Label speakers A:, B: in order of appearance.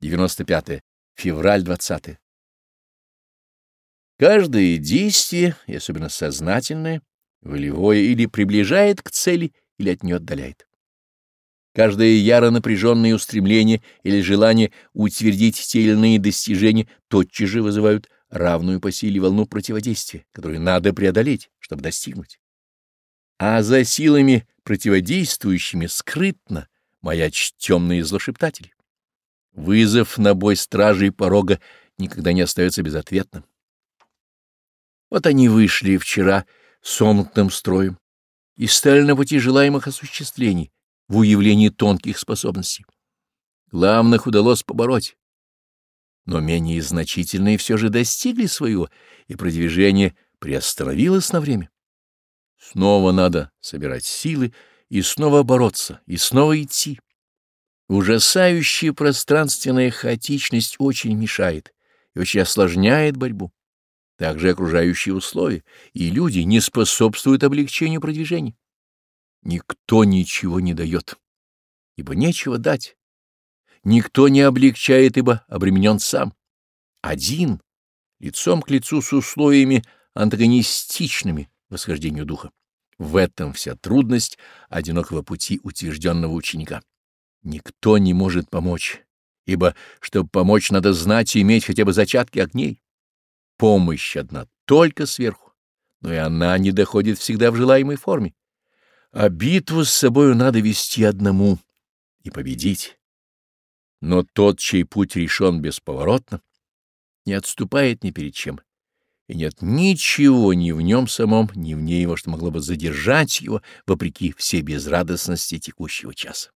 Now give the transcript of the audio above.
A: 95 февраль 20 -е. Каждое действие, и особенно сознательное, волевое или приближает к цели, или от нее отдаляет. Каждое яро напряженное устремление или желание утвердить те или иные достижения тотчас же вызывают равную по силе волну противодействия, которую надо преодолеть, чтобы достигнуть. А за силами противодействующими скрытно маячат темные злошептатели. Вызов на бой стражи и порога никогда не остается безответным. Вот они вышли вчера сомкнутым строем и стали на пути желаемых осуществлений в уявлении тонких способностей. Главных удалось побороть, но менее значительные все же достигли своего, и продвижение приостановилось на время. Снова надо собирать силы и снова бороться, и снова идти. Ужасающая пространственная хаотичность очень мешает и очень осложняет борьбу. Также окружающие условия и люди не способствуют облегчению продвижения. Никто ничего не дает, ибо нечего дать. Никто не облегчает, ибо обременен сам. Один, лицом к лицу с условиями антагонистичными восхождению духа. В этом вся трудность одинокого пути утвержденного ученика. Никто не может помочь, ибо, чтобы помочь, надо знать и иметь хотя бы зачатки огней. Помощь одна только сверху, но и она не доходит всегда в желаемой форме. А битву с собою надо вести одному и победить. Но тот, чей путь решен бесповоротно, не отступает ни перед чем, и нет ничего ни в нем самом, ни в ней его, что могло бы задержать его, вопреки всей безрадостности текущего часа.